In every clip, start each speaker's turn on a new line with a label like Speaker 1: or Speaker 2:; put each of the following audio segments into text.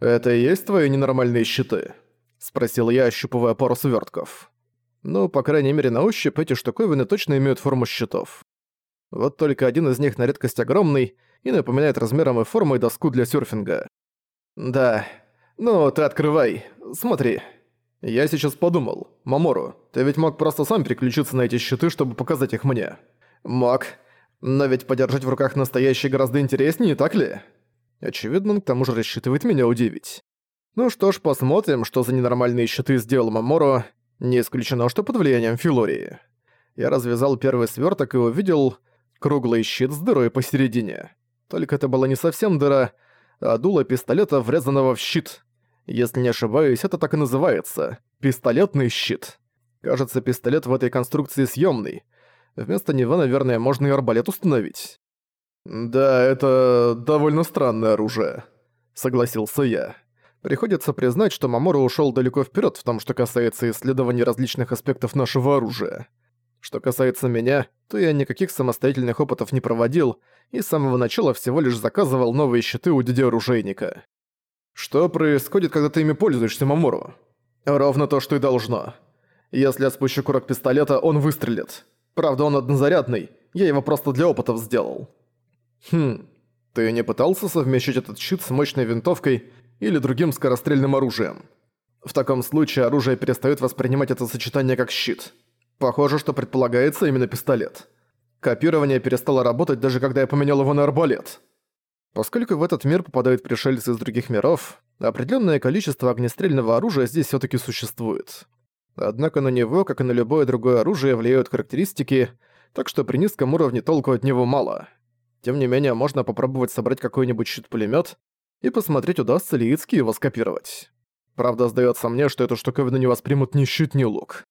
Speaker 1: «Это и есть твои ненормальные щиты?» — спросил я, ощупывая пару свертков. Ну, по крайней мере, на ощупь эти штуковины точно имеют форму щитов. Вот только один из них на редкость огромный и напоминает размером и формой доску для серфинга. «Да. Ну, ты открывай. Смотри». «Я сейчас подумал. Мамору, ты ведь мог просто сам переключиться на эти щиты, чтобы показать их мне». «Мог. Но ведь подержать в руках настоящий гораздо интереснее, так ли?» Очевидно, он к тому же рассчитывает меня удивить. Ну что ж, посмотрим, что за ненормальные щиты сделал Мамору. Не исключено, что под влиянием Филории. Я развязал первый сверток и увидел круглый щит с дырой посередине. Только это была не совсем дыра, а дуло пистолета, врезанного в щит. Если не ошибаюсь, это так и называется. Пистолетный щит. Кажется, пистолет в этой конструкции съемный. Вместо него, наверное, можно и арбалет установить. «Да, это довольно странное оружие», — согласился я. Приходится признать, что Мамору ушел далеко вперед в том, что касается исследований различных аспектов нашего оружия. Что касается меня, то я никаких самостоятельных опытов не проводил и с самого начала всего лишь заказывал новые щиты у дяди-оружейника. Что происходит, когда ты ими пользуешься, Мамору? Ровно то, что и должно. Если я спущу курок пистолета, он выстрелит. Правда, он однозарядный, я его просто для опытов сделал. Хм, ты не пытался совмещать этот щит с мощной винтовкой или другим скорострельным оружием? В таком случае оружие перестает воспринимать это сочетание как щит. Похоже, что предполагается именно пистолет. Копирование перестало работать даже когда я поменял его на арбалет. Поскольку в этот мир попадают пришельцы из других миров, определенное количество огнестрельного оружия здесь все таки существует. Однако на него, как и на любое другое оружие, влияют характеристики, так что при низком уровне толку от него мало. Тем не менее, можно попробовать собрать какой-нибудь щит-пулемет и посмотреть, удастся ли Ицки его скопировать. Правда, сдается мне, что эту штуковину не воспримут ни щит, ни лук.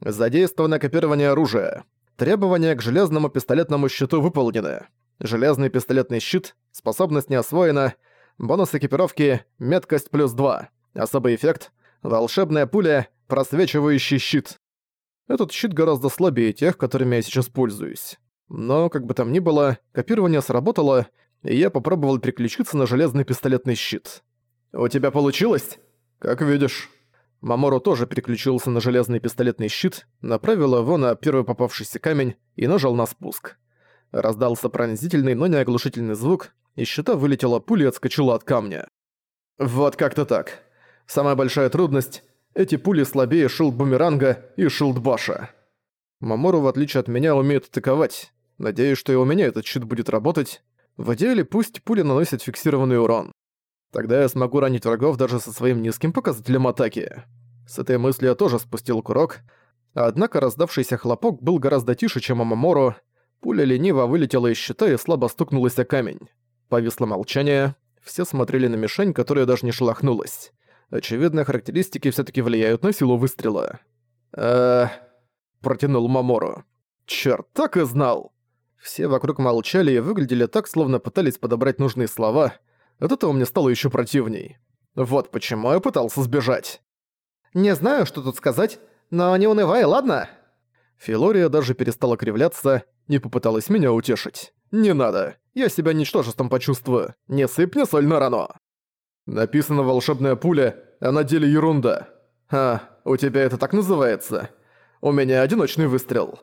Speaker 1: Задействовано копирование оружия. Требования к железному пистолетному щиту выполнены. Железный пистолетный щит, способность не освоена, бонус экипировки, меткость плюс 2, особый эффект, волшебная пуля, просвечивающий щит. Этот щит гораздо слабее тех, которыми я сейчас пользуюсь. Но, как бы там ни было, копирование сработало, и я попробовал переключиться на железный пистолетный щит. «У тебя получилось?» «Как видишь». Мамору тоже переключился на железный пистолетный щит, направил его на первый попавшийся камень и нажал на спуск. Раздался пронзительный, но не оглушительный звук, и щита вылетела пуля и отскочила от камня. Вот как-то так. Самая большая трудность — эти пули слабее шилд-бумеранга и шилд-баша. Мамору, в отличие от меня, умеет атаковать. Надеюсь, что и у меня этот щит будет работать. В идеале пусть пули наносят фиксированный урон. Тогда я смогу ранить врагов даже со своим низким показателем атаки. С этой мыслью я тоже спустил курок, однако раздавшийся хлопок был гораздо тише, чем у Пуля лениво вылетела из щита и слабо стукнулась о камень. Повисло молчание. Все смотрели на мишень, которая даже не шелохнулась. Очевидно, характеристики все таки влияют на силу выстрела. э протянул Мамору. «Чёрт, так и знал!» Все вокруг молчали и выглядели так, словно пытались подобрать нужные слова. От этого мне стало ещё противней. Вот почему я пытался сбежать. «Не знаю, что тут сказать, но не унывай, ладно?» Филория даже перестала кривляться и попыталась меня утешить. «Не надо, я себя ничтожеством почувствую. Не сыпь мне соль на рано». Написано «волшебная пуля», а на деле ерунда. А, у тебя это так называется? У меня одиночный выстрел.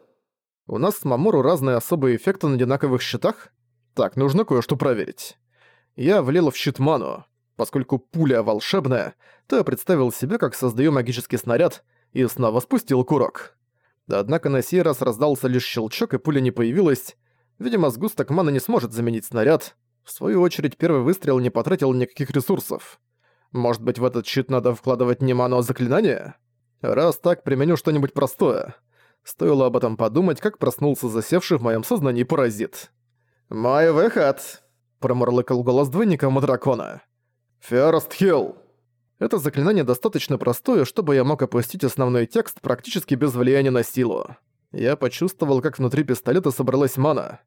Speaker 1: У нас с Мамору разные особые эффекты на одинаковых щитах? Так, нужно кое-что проверить. Я влил в щит ману. Поскольку пуля волшебная, то я представил себе, как создаю магический снаряд, и снова спустил курок. Однако на сей раз раздался лишь щелчок, и пуля не появилась. Видимо, сгусток маны не сможет заменить снаряд. В свою очередь, первый выстрел не потратил никаких ресурсов. Может быть, в этот щит надо вкладывать не ману, а заклинание? Раз так, применю что-нибудь простое. Стоило об этом подумать, как проснулся засевший в моем сознании паразит. «Мой выход!» – промурлыкал голос двойника дракона. «First Hill!» Это заклинание достаточно простое, чтобы я мог опустить основной текст практически без влияния на силу. Я почувствовал, как внутри пистолета собралась мана.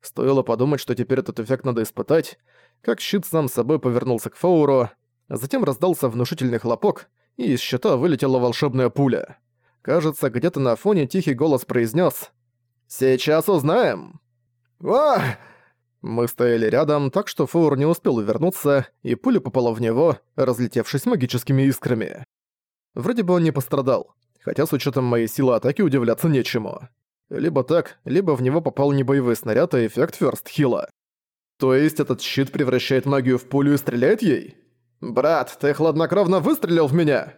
Speaker 1: Стоило подумать, что теперь этот эффект надо испытать, как щит сам собой повернулся к Фауру, а затем раздался внушительный хлопок, и из щита вылетела волшебная пуля. Кажется, где-то на фоне тихий голос произнес: «Сейчас узнаем!» «Ах!» Мы стояли рядом, так что Фоур не успел увернуться, и пуля попала в него, разлетевшись магическими искрами. Вроде бы он не пострадал, хотя с учетом моей силы атаки удивляться нечему. Либо так, либо в него попал не боевой снаряд, а эффект ферстхила. То есть этот щит превращает магию в пулю и стреляет ей? «Брат, ты хладнокровно выстрелил в меня!»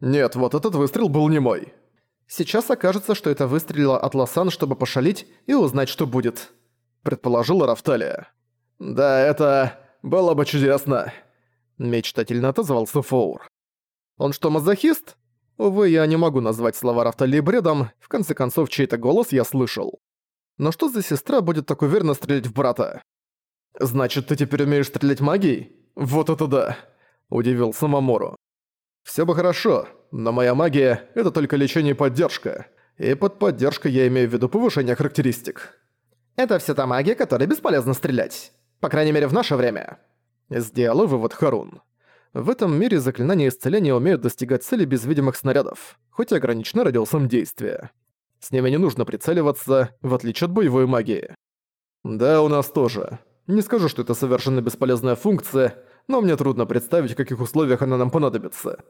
Speaker 1: «Нет, вот этот выстрел был не мой». «Сейчас окажется, что это выстрелила от Лосан, чтобы пошалить и узнать, что будет», — предположила Рафталия. «Да, это... было бы чудесно», — мечтательно отозвался Фоур. «Он что, мазохист?» Увы, я не могу назвать слова Рафталии бредом, в конце концов, чей-то голос я слышал. Но что за сестра будет так уверенно стрелять в брата? «Значит, ты теперь умеешь стрелять магией? Вот это да!» – удивился Мамору. «Всё бы хорошо, но моя магия – это только лечение и поддержка. И под поддержкой я имею в виду повышение характеристик». «Это вся та магия, которой бесполезно стрелять. По крайней мере, в наше время». Сделал вывод Харун. В этом мире заклинания исцеления умеют достигать цели без видимых снарядов, хоть и ограничены радиусом действия. С ними не нужно прицеливаться, в отличие от боевой магии. Да, у нас тоже. Не скажу, что это совершенно бесполезная функция, но мне трудно представить, в каких условиях она нам понадобится.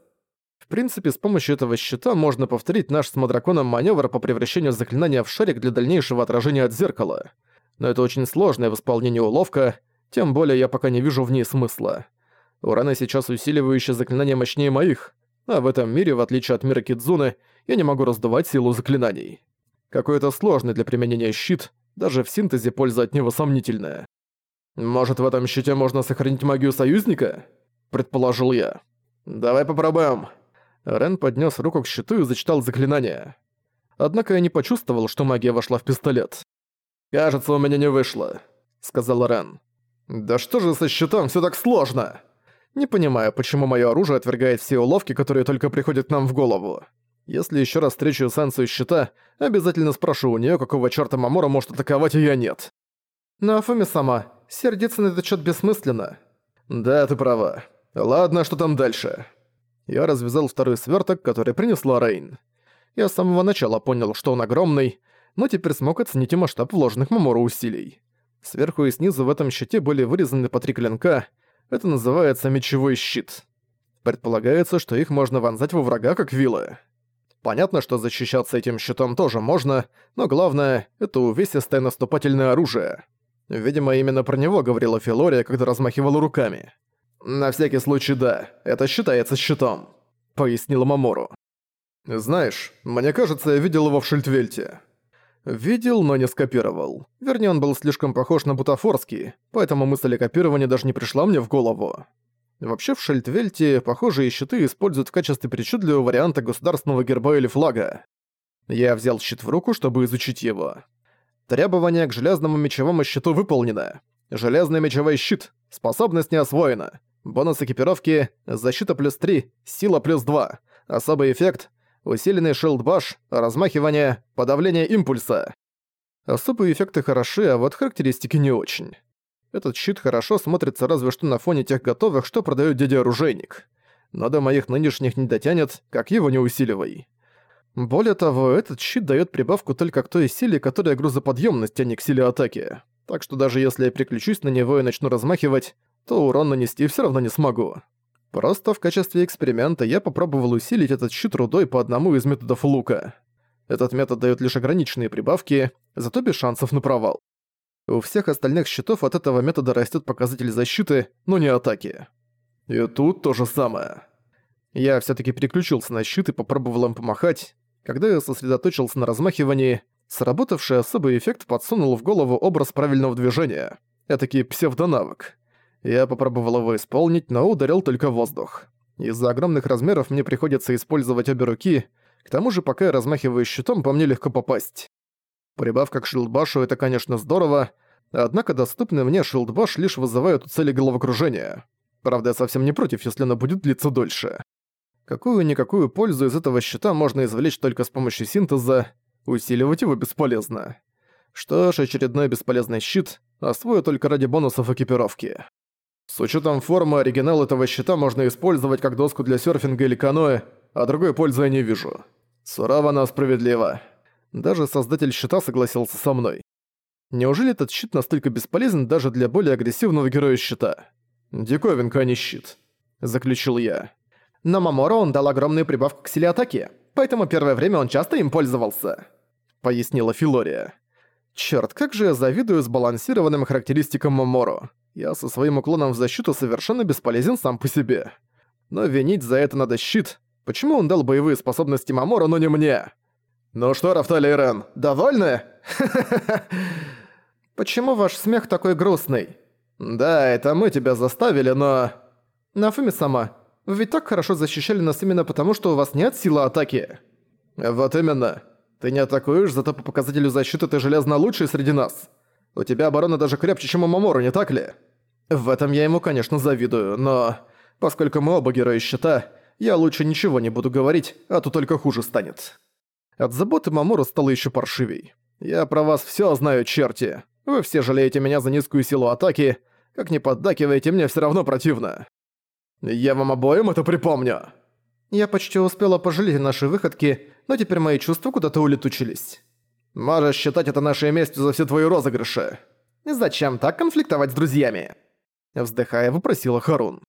Speaker 1: В принципе, с помощью этого щита можно повторить наш с Мадраконом маневр по превращению заклинания в шарик для дальнейшего отражения от зеркала. Но это очень сложная в исполнении уловка, тем более я пока не вижу в ней смысла. Урана сейчас усиливающее заклинание мощнее моих, а в этом мире, в отличие от мира Кидзуны, я не могу раздувать силу заклинаний. Какой-то сложный для применения щит, даже в синтезе польза от него сомнительная. «Может, в этом щите можно сохранить магию союзника?» – предположил я. «Давай попробуем». Рен поднес руку к щиту и зачитал заклинание. Однако я не почувствовал, что магия вошла в пистолет. «Кажется, у меня не вышло», — сказал Рен. «Да что же со щитом все так сложно?» «Не понимаю, почему мое оружие отвергает все уловки, которые только приходят нам в голову. Если еще раз встречу эссенцию щита, обязательно спрошу у нее, какого черта Мамора может атаковать, и я нет». «Но Афуми сама, Сердиться на этот счет бессмысленно. Да, ты права. Ладно, что там дальше? Я развязал второй сверток, который принесла Рейн. Я с самого начала понял, что он огромный, но теперь смог оценить и масштаб вложенных Мамору усилий. Сверху и снизу в этом щите были вырезаны по три клинка. Это называется мечевой щит. Предполагается, что их можно вонзать во врага, как вилы. Понятно, что защищаться этим щитом тоже можно, но главное — это увесистое наступательное оружие. Видимо, именно про него говорила Филория, когда размахивала руками. «На всякий случай, да, это считается щитом», — пояснила Мамору. «Знаешь, мне кажется, я видел его в Шильдвельте». Видел, но не скопировал. Вернее, он был слишком похож на бутафорский, поэтому мысль о копировании даже не пришла мне в голову. Вообще в Шельдвельте похожие щиты используют в качестве причудливого варианта государственного герба или флага. Я взял щит в руку, чтобы изучить его. Требование к железному мечевому щиту выполнено. Железный мечевой щит. Способность не освоена. Бонус экипировки – защита плюс 3, сила плюс 2. Особый эффект – усиленный шилдбаш, размахивание, подавление импульса. Особые эффекты хороши, а вот характеристики не очень. Этот щит хорошо смотрится разве что на фоне тех готовых, что продает дядя-оружейник. Но до моих нынешних не дотянет, как его не усиливай. Более того, этот щит дает прибавку только к той силе, которая грузоподъемность, а не к силе атаки. Так что даже если я приключусь на него и начну размахивать, то урон нанести все равно не смогу. Просто в качестве эксперимента я попробовал усилить этот щит рудой по одному из методов лука. Этот метод дает лишь ограниченные прибавки, зато без шансов на провал. У всех остальных щитов от этого метода растет показатель защиты, но не атаки. И тут то же самое. Я все таки переключился на щит и попробовал им помахать, когда я сосредоточился на размахивании, сработавший особый эффект подсунул в голову образ правильного движения. Этакий псевдонавык. Я попробовал его исполнить, но ударил только воздух. Из-за огромных размеров мне приходится использовать обе руки, к тому же пока я размахиваю щитом, по мне легко попасть. Прибавка к шилдбашу — это, конечно, здорово, однако доступный мне шилдбаш лишь вызывает у цели головокружения. Правда, я совсем не против, если оно будет длиться дольше. Какую-никакую пользу из этого щита можно извлечь только с помощью синтеза, усиливать его бесполезно. Что ж, очередной бесполезный щит освою только ради бонусов экипировки. С учетом формы оригинал этого щита можно использовать как доску для серфинга или каноэ, а другой пользы я не вижу. Сурово, но справедливо. Даже создатель щита согласился со мной. Неужели этот щит настолько бесполезен даже для более агрессивного героя щита? Диковинка, а не щит. Заключил я.
Speaker 2: Но Маморо он дал огромную прибавку к силе атаки, поэтому первое время он часто им пользовался.
Speaker 1: Пояснила Филория. Чёрт, как же я завидую сбалансированным характеристикам Маморо. Я со своим уклоном в защиту совершенно бесполезен сам по себе. Но винить за это надо щит. Почему он дал боевые способности Маморо, но не мне? «Ну что, Рафтали Рен, довольны?»
Speaker 2: «Почему ваш смех такой грустный?»
Speaker 1: «Да, это мы тебя заставили, но...»
Speaker 2: «Нафуми сама, вы ведь так хорошо защищали нас именно потому, что у вас нет силы атаки».
Speaker 1: «Вот именно. Ты не атакуешь, зато по показателю защиты ты железно лучший среди нас. У тебя оборона даже крепче, чем у Мамору, не так ли?» В этом я ему, конечно, завидую, но... Поскольку мы оба герои щита, я лучше ничего не буду говорить, а то только хуже станет. От заботы Мамору стало еще паршивей. Я про вас все знаю, черти. Вы все жалеете меня за низкую силу атаки. Как не поддакиваете, мне все равно противно. Я вам обоим это припомню.
Speaker 2: Я почти успела пожалеть наши выходки, но теперь мои чувства куда-то улетучились.
Speaker 1: Можешь считать это нашей местью за все твои розыгрыши.
Speaker 2: Зачем так конфликтовать с друзьями?
Speaker 1: Вздыхая, вопросила Харун.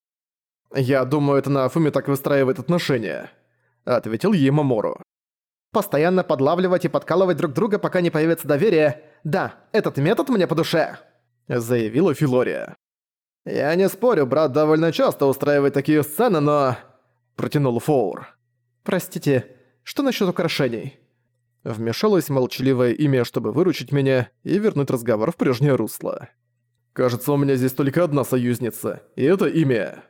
Speaker 1: «Я думаю, это на Афуме так выстраивает отношения», — ответил ей Мамору.
Speaker 2: Постоянно подлавливать и подкалывать друг друга, пока не появится доверие. Да, этот метод мне по душе», —
Speaker 1: заявила Филория. «Я не спорю, брат довольно часто устраивает такие сцены, но...» — протянул Фоур.
Speaker 2: «Простите, что насчет украшений?»
Speaker 1: Вмешалось молчаливое имя, чтобы выручить меня и вернуть разговор в прежнее русло. «Кажется, у меня здесь только одна союзница, и это имя».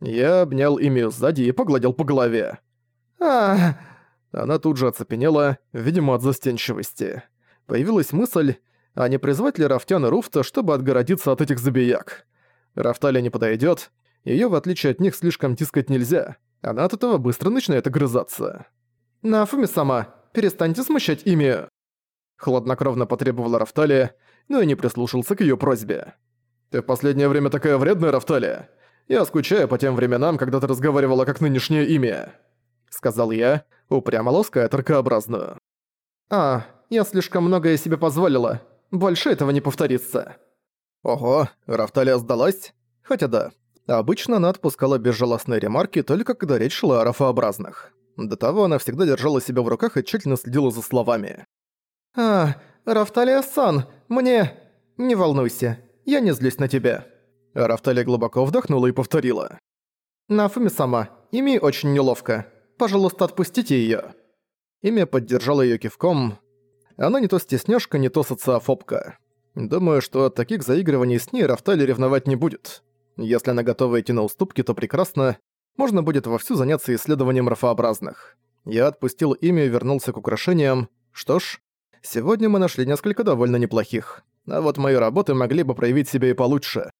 Speaker 1: Я обнял имя сзади и погладил по голове.
Speaker 2: а
Speaker 1: она тут же оцепенела, видимо, от застенчивости. Появилась мысль, а не призвать ли Рафтяна Руфта, чтобы отгородиться от этих забияк. Рафталя не подойдет, ее в отличие от них слишком тискать нельзя, она от этого быстро начинает огрызаться.
Speaker 2: «Нафуми сама, перестаньте смущать имя!»
Speaker 1: Хладнокровно потребовала Рафталия, но и не прислушался к ее просьбе. «Ты в последнее время такая вредная, Рафталия. Я скучаю по тем временам, когда ты разговаривала как нынешнее имя», — сказал я, упрямо лаская таркообразную.
Speaker 2: «А, я слишком многое себе позволила. Больше этого не повторится».
Speaker 1: Ого, Рафталия сдалась? Хотя да, обычно она отпускала безжалостные ремарки только когда речь шла о рафообразных. До того она всегда держала себя в руках и тщательно следила за словами.
Speaker 2: «А, Рафталия-сан, мне... Не волнуйся, я не злюсь на тебя».
Speaker 1: Рафталия глубоко вдохнула и повторила.
Speaker 2: «Нафуми сама, ими очень неловко. Пожалуйста, отпустите её».
Speaker 1: Имя поддержало её кивком. Она не то стеснёшка, не то социофобка. Думаю, что от таких заигрываний с ней Рафтали ревновать не будет. Если она готова идти на уступки, то прекрасно. Можно будет вовсю заняться исследованием рафообразных. Я отпустил имя и вернулся к украшениям. Что ж, сегодня мы нашли несколько довольно неплохих. А вот мои работы могли бы проявить себя и получше.